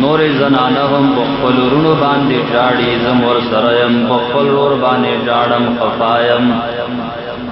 نور زنانه هم په خپل ورونو باندې جاړي زم ور سره يم په خپل ور باندې جاړم خفایم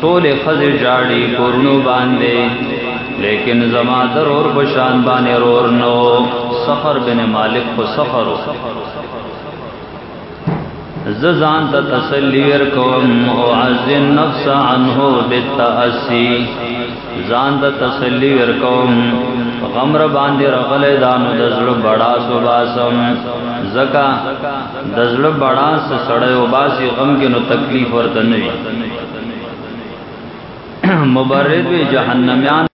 ټول خزه جاړي کورنو باندې لیکن زما درور بشان باندې رور نو سفر بن مالک خو سفر ز ځان ته تسلی ور کوم او عز النفس عنه بالتاسي ځان ته تسلی ور کوم غمر باندې رغلې دانو د زړه بڑا سو باسم زکا د زړه بڑاس سړی او باسي غم کې نو تکلیف ورته نه وي مبرد وی جهنميان